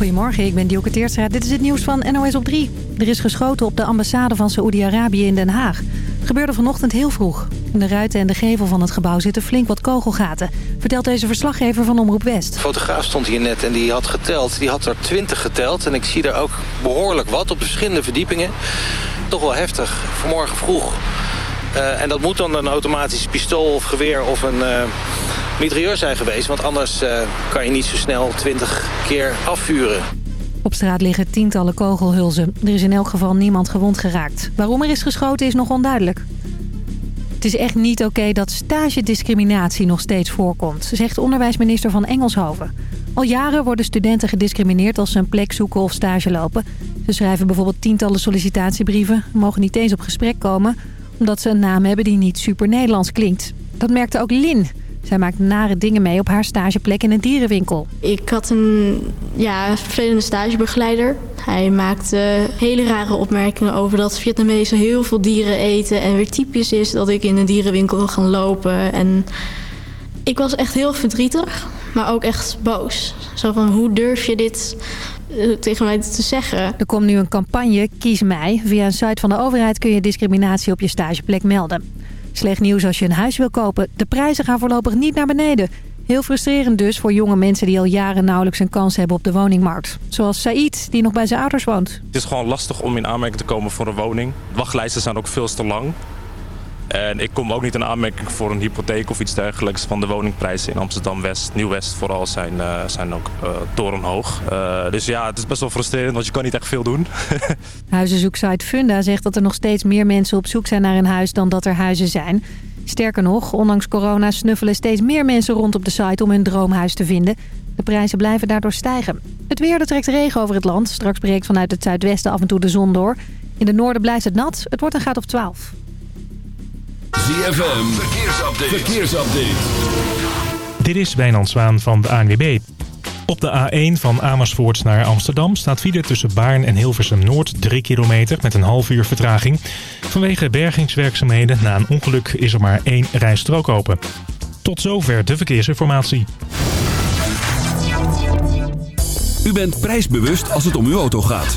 Goedemorgen, ik ben Dioke Teertstra. Dit is het nieuws van NOS op 3. Er is geschoten op de ambassade van Saoedi-Arabië in Den Haag. Het gebeurde vanochtend heel vroeg. In de ruiten en de gevel van het gebouw zitten flink wat kogelgaten. Vertelt deze verslaggever van Omroep West. De fotograaf stond hier net en die had geteld. Die had er 20 geteld. En ik zie er ook behoorlijk wat op verschillende verdiepingen. Toch wel heftig. Vanmorgen vroeg. Uh, en dat moet dan een automatisch pistool of geweer of een... Uh, mitrailleur zijn geweest. Want anders uh, kan je niet zo snel 20 keer afvuren. Op straat liggen tientallen kogelhulzen. Er is in elk geval niemand gewond geraakt. Waarom er is geschoten is nog onduidelijk. Het is echt niet oké dat stagediscriminatie nog steeds voorkomt, zegt onderwijsminister van Engelshoven. Al jaren worden studenten gediscrimineerd als ze een plek zoeken of stage lopen. Ze schrijven bijvoorbeeld tientallen sollicitatiebrieven, mogen niet eens op gesprek komen... omdat ze een naam hebben die niet super Nederlands klinkt. Dat merkte ook Lin, zij maakt nare dingen mee op haar stageplek in een dierenwinkel. Ik had een ja, vervelende stagebegeleider. Hij maakte hele rare opmerkingen over dat Vietnamezen heel veel dieren eten. En weer typisch is dat ik in een dierenwinkel wil gaan lopen. En ik was echt heel verdrietig, maar ook echt boos. Zo van, hoe durf je dit eh, tegen mij te zeggen. Er komt nu een campagne, Kies Mij. Via een site van de overheid kun je discriminatie op je stageplek melden. Slecht nieuws als je een huis wil kopen. De prijzen gaan voorlopig niet naar beneden. Heel frustrerend dus voor jonge mensen die al jaren nauwelijks een kans hebben op de woningmarkt. Zoals Said, die nog bij zijn ouders woont. Het is gewoon lastig om in aanmerking te komen voor een woning. Wachtlijsten zijn ook veel te lang. En ik kom ook niet in aanmerking voor een hypotheek of iets dergelijks. Van de woningprijzen in Amsterdam-West, Nieuw-West vooral, zijn, uh, zijn ook uh, torenhoog. Uh, dus ja, het is best wel frustrerend, want je kan niet echt veel doen. Huizenzoeksite Funda zegt dat er nog steeds meer mensen op zoek zijn naar een huis dan dat er huizen zijn. Sterker nog, ondanks corona snuffelen steeds meer mensen rond op de site om hun droomhuis te vinden. De prijzen blijven daardoor stijgen. Het weer, trekt regen over het land. Straks breekt vanuit het zuidwesten af en toe de zon door. In het noorden blijft het nat. Het wordt een graad of 12. ZFM, verkeersupdate. verkeersupdate. Dit is Wijnand Zwaan van de ANWB. Op de A1 van Amersfoort naar Amsterdam staat file tussen Baarn en Hilversum Noord 3 kilometer met een half uur vertraging. Vanwege bergingswerkzaamheden na een ongeluk is er maar één rijstrook open. Tot zover de verkeersinformatie. U bent prijsbewust als het om uw auto gaat.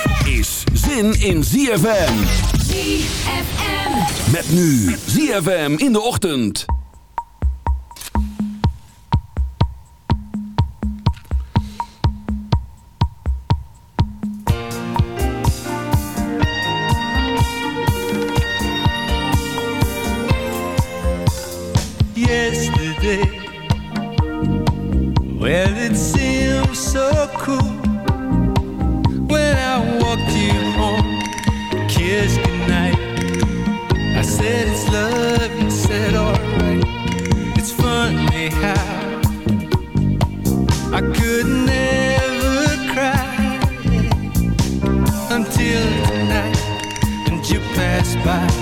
zin in ZFM. ZFM. Met nu ZFM in de ochtend. Well, it said alright. It's funny how I could never cry until tonight, and you passed by,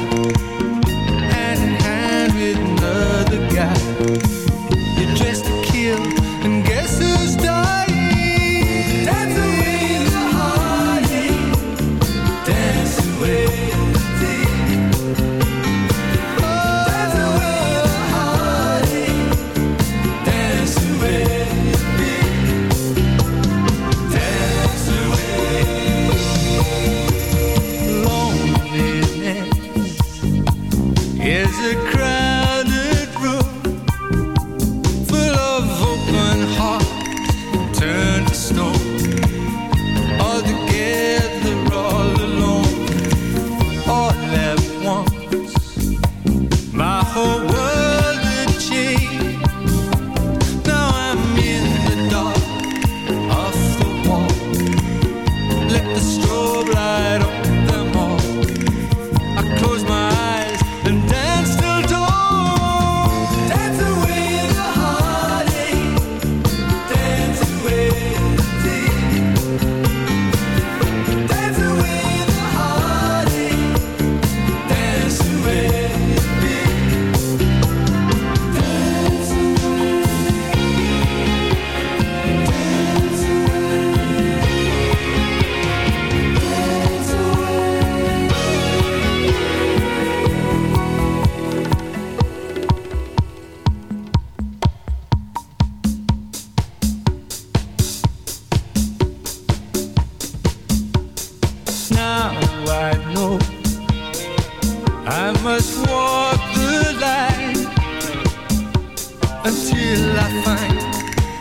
until I find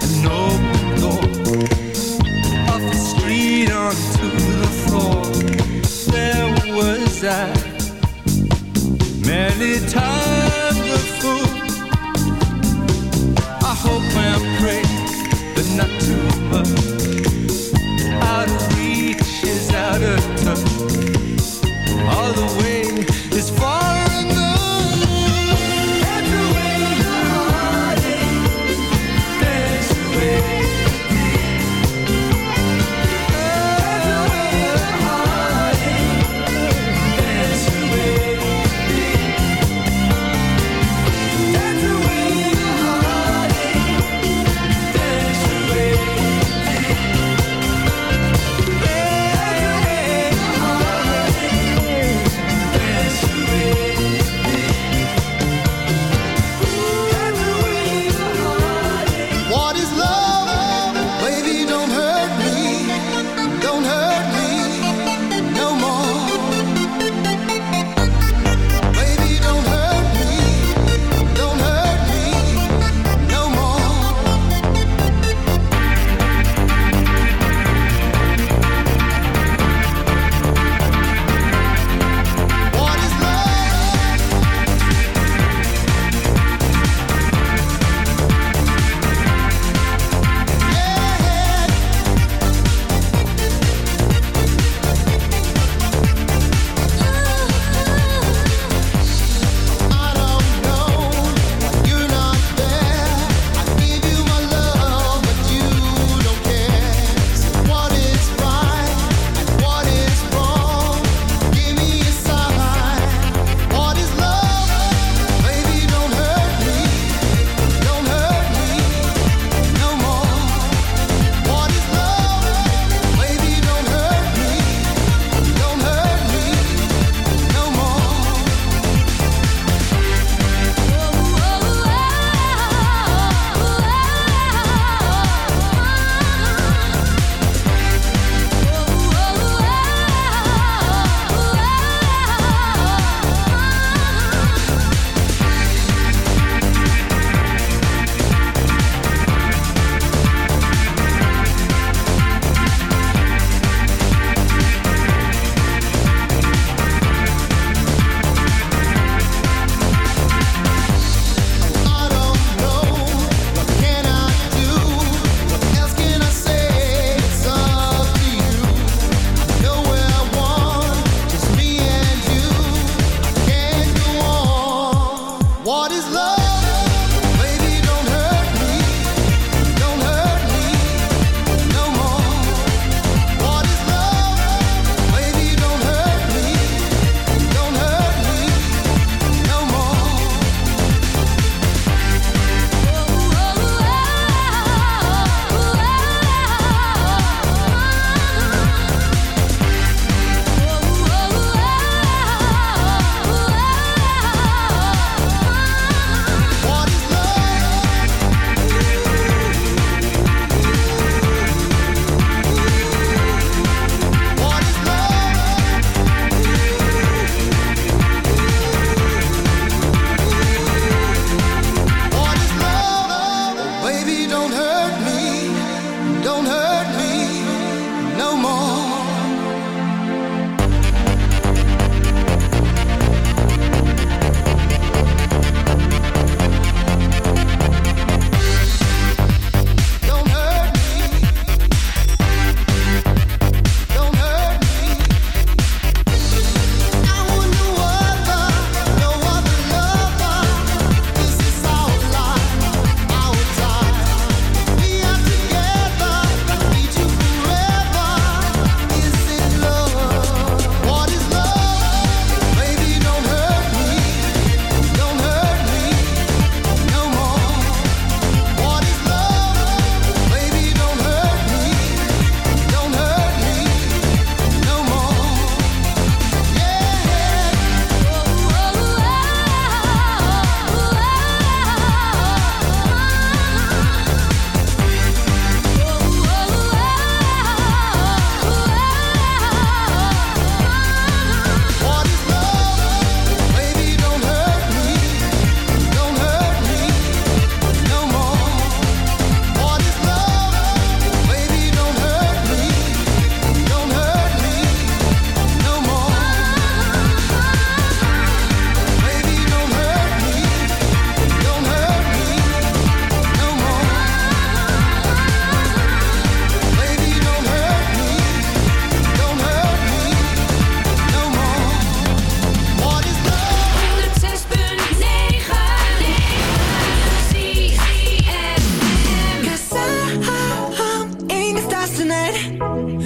an open door off the street onto the floor. There was I many times.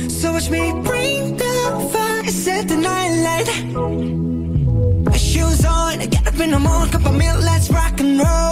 So watch me bring the fire, set the night light. Shoes on, get up in the morning, cup of milk, let's rock and roll.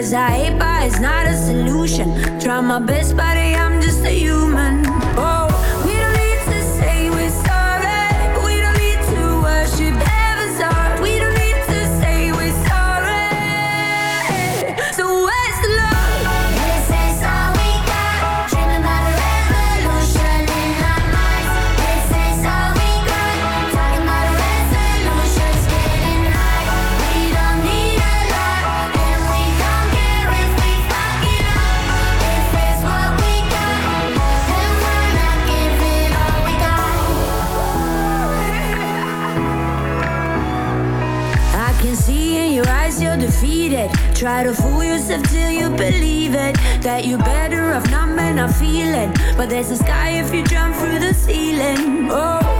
Yes, I hate, but it's not a solution. Try my best, buddy, I'm just a human. Yourself till you believe it. That you're better off not man, not feeling. But there's a sky if you jump through the ceiling. Oh,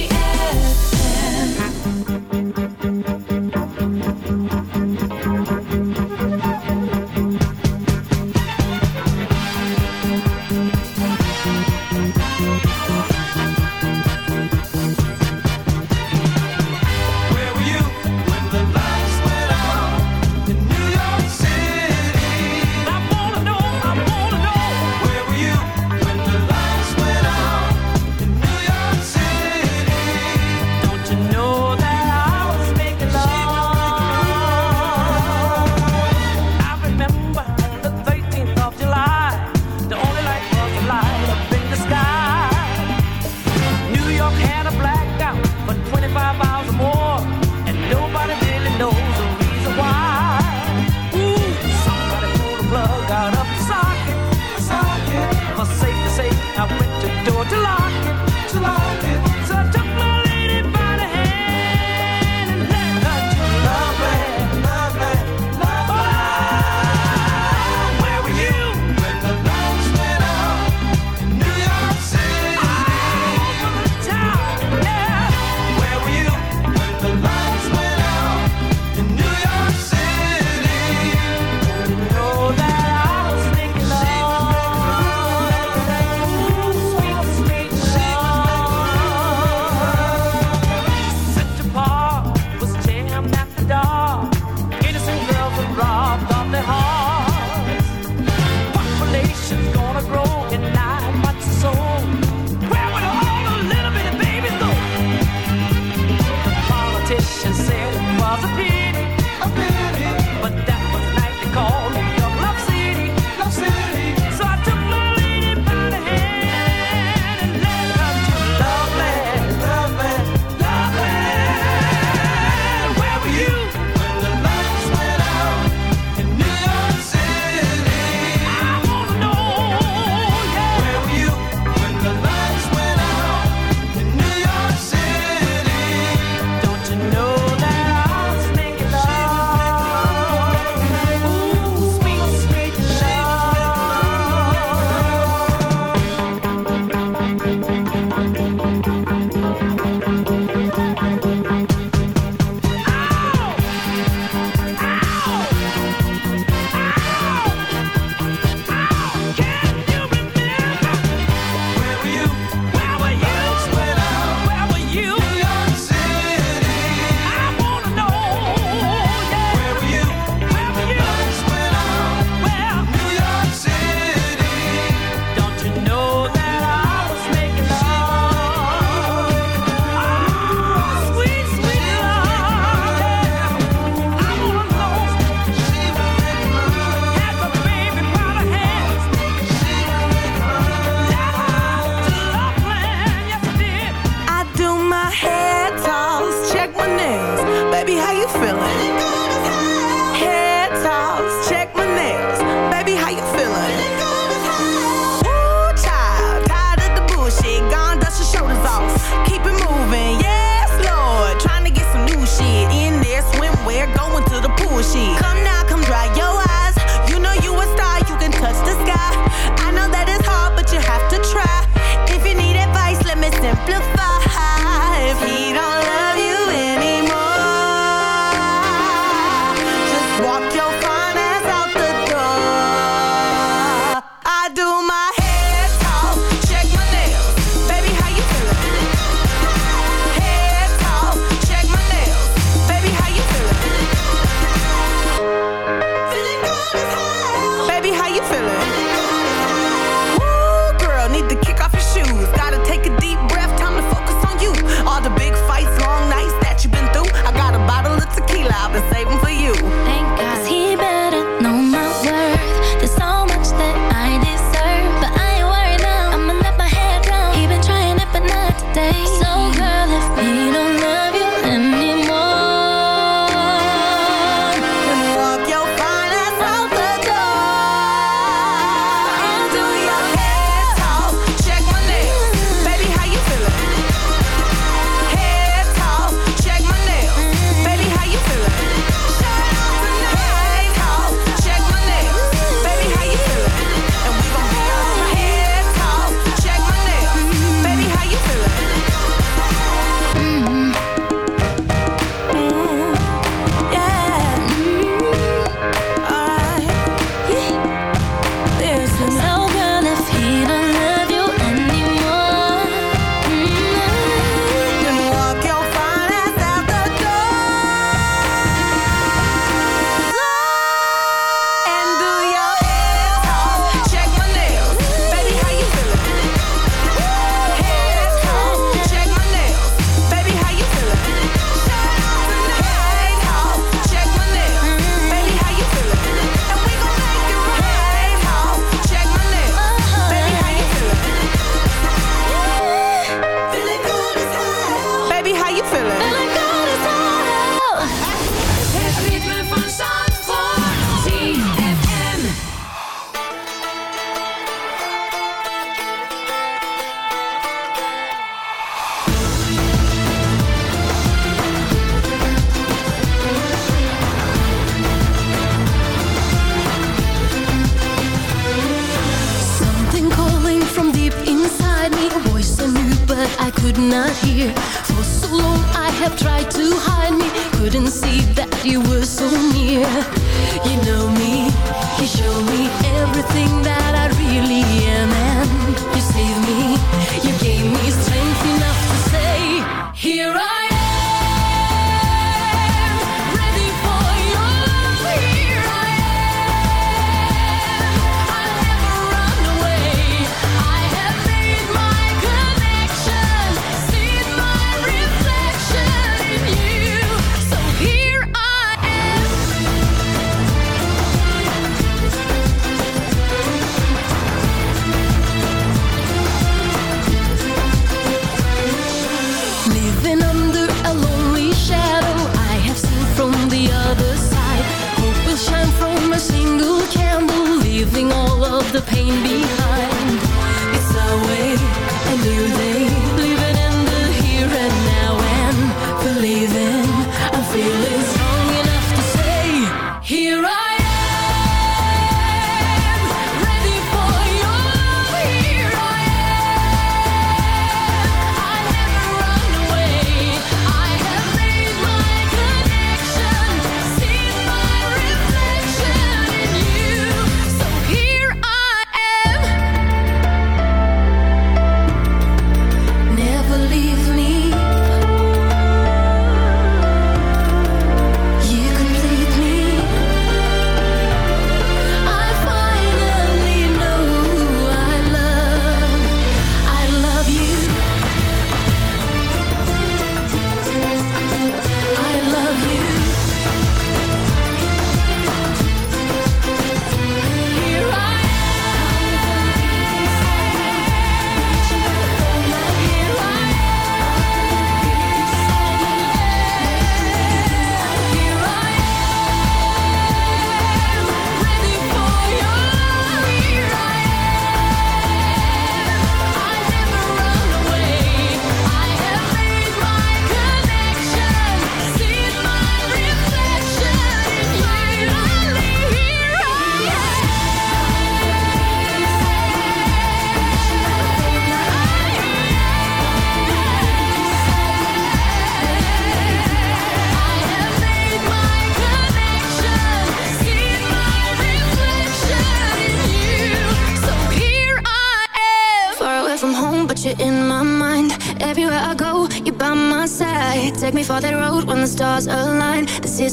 So.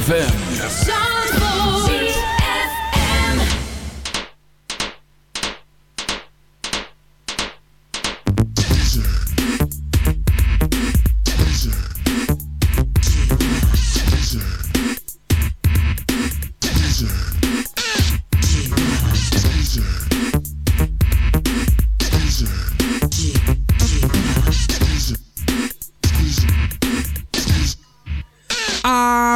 ZFM.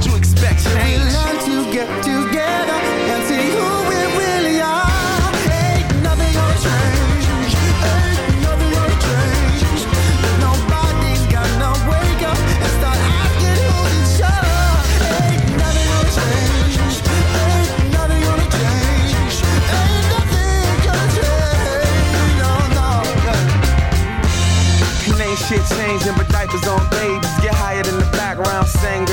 Why would you expect We learn to get together and see who we really are. Ain't nothing gonna change. Ain't nothing gonna change. If nobody's gonna wake up and start asking who's in charge. Ain't nothing gonna change. Ain't nothing gonna change. Ain't nothing gonna change. No, no. And ain't shit changing, but diapers on babies. Get higher than the background singer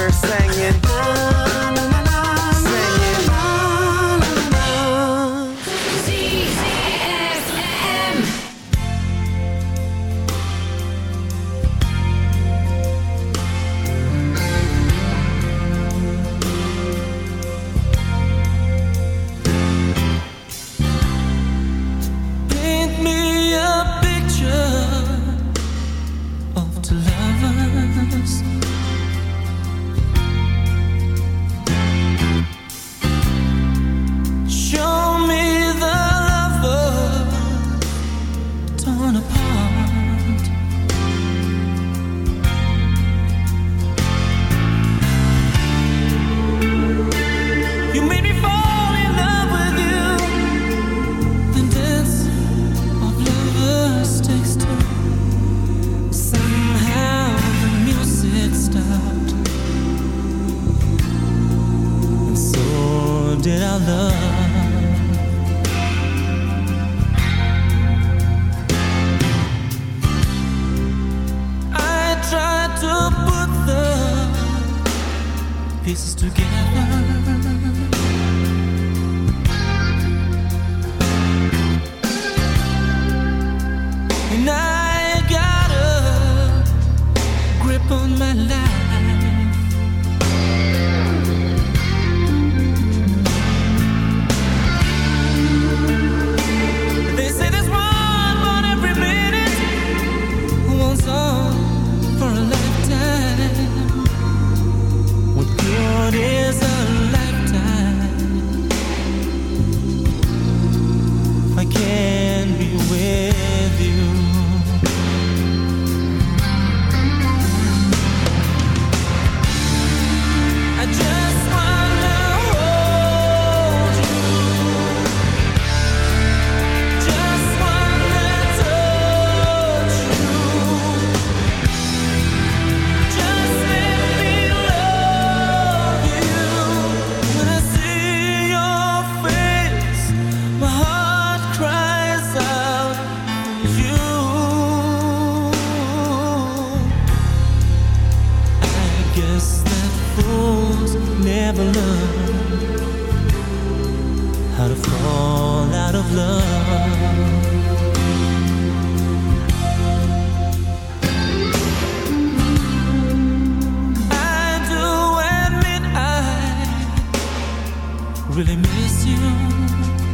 really miss you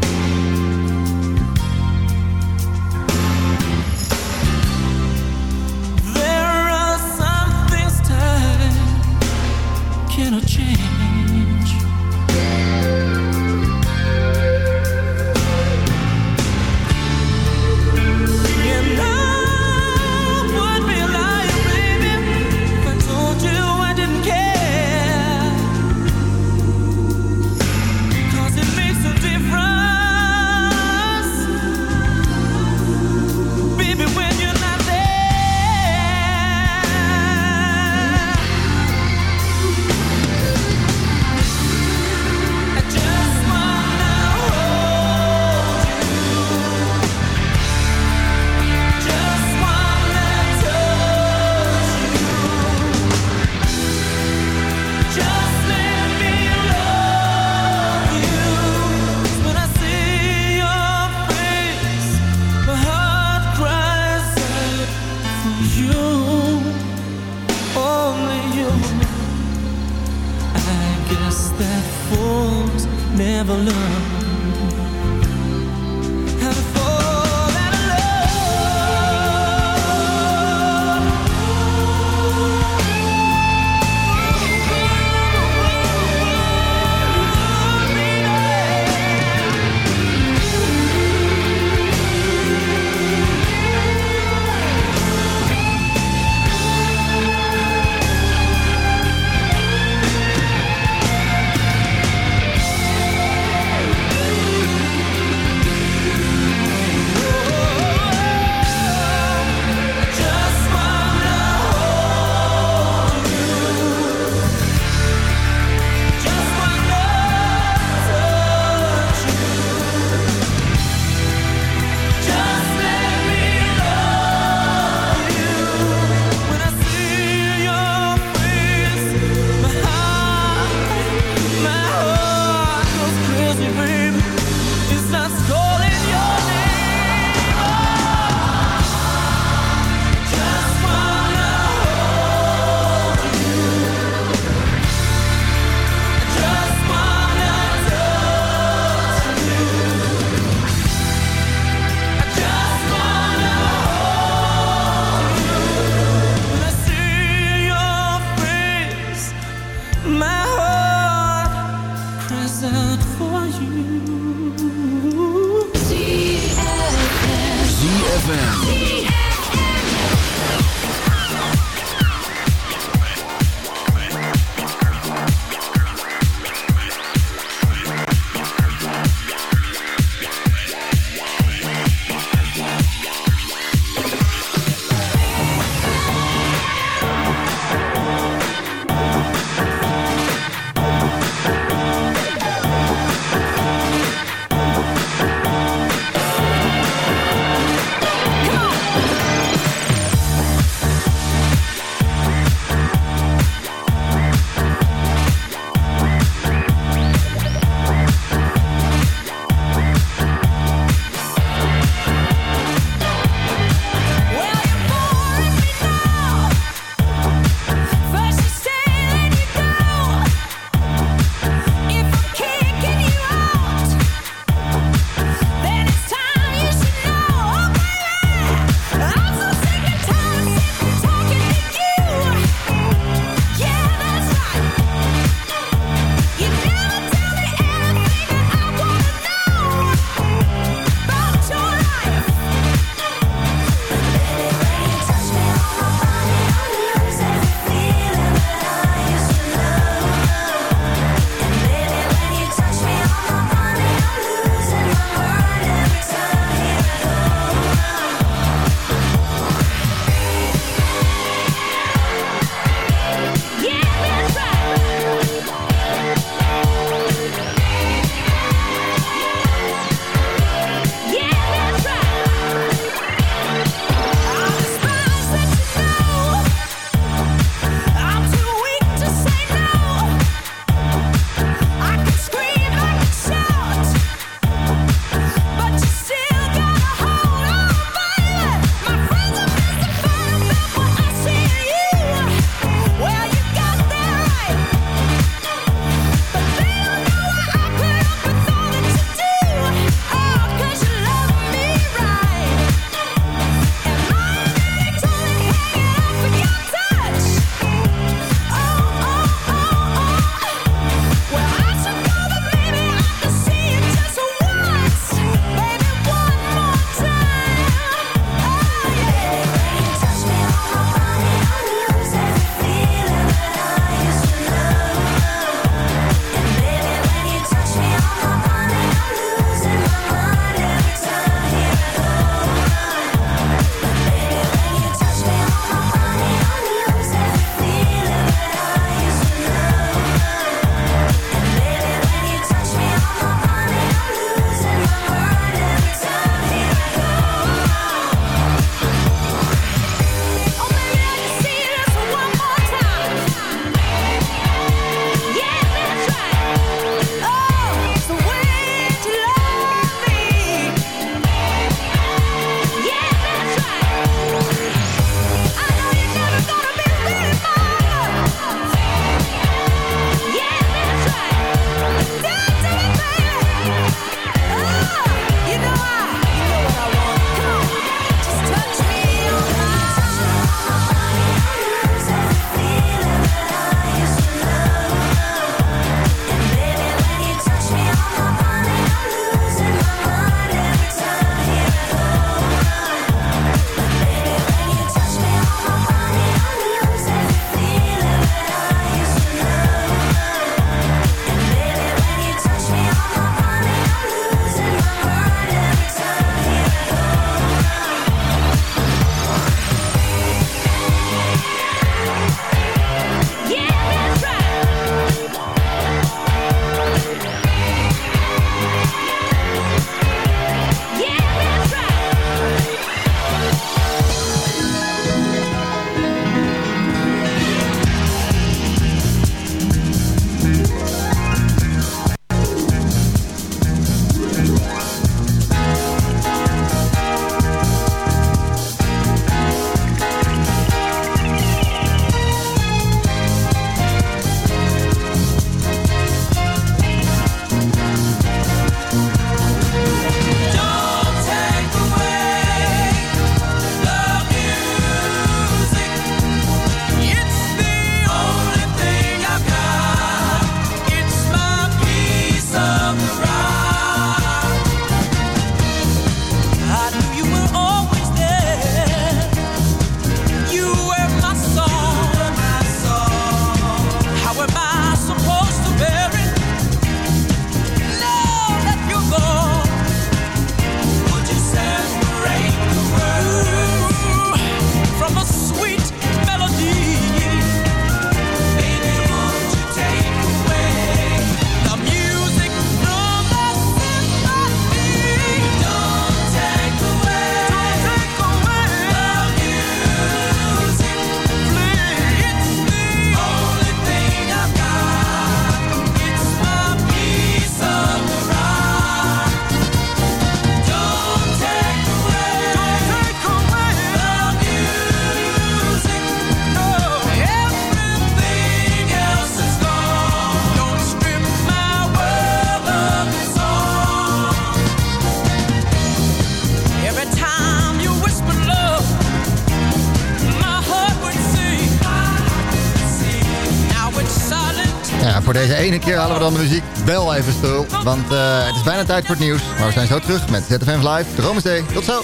deze ene keer halen we dan de muziek wel even stil. Want eh, het is bijna tijd voor het nieuws. Maar we zijn zo terug met ZFM Live. Dromes Day. Tot zo.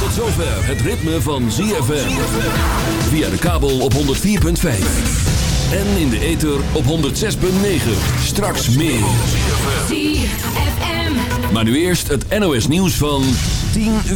Tot zover het ritme van ZFM. Via de kabel op 104.5. En in de ether op 106.9. Straks meer. ZFM. Maar nu eerst het NOS nieuws van 10 uur.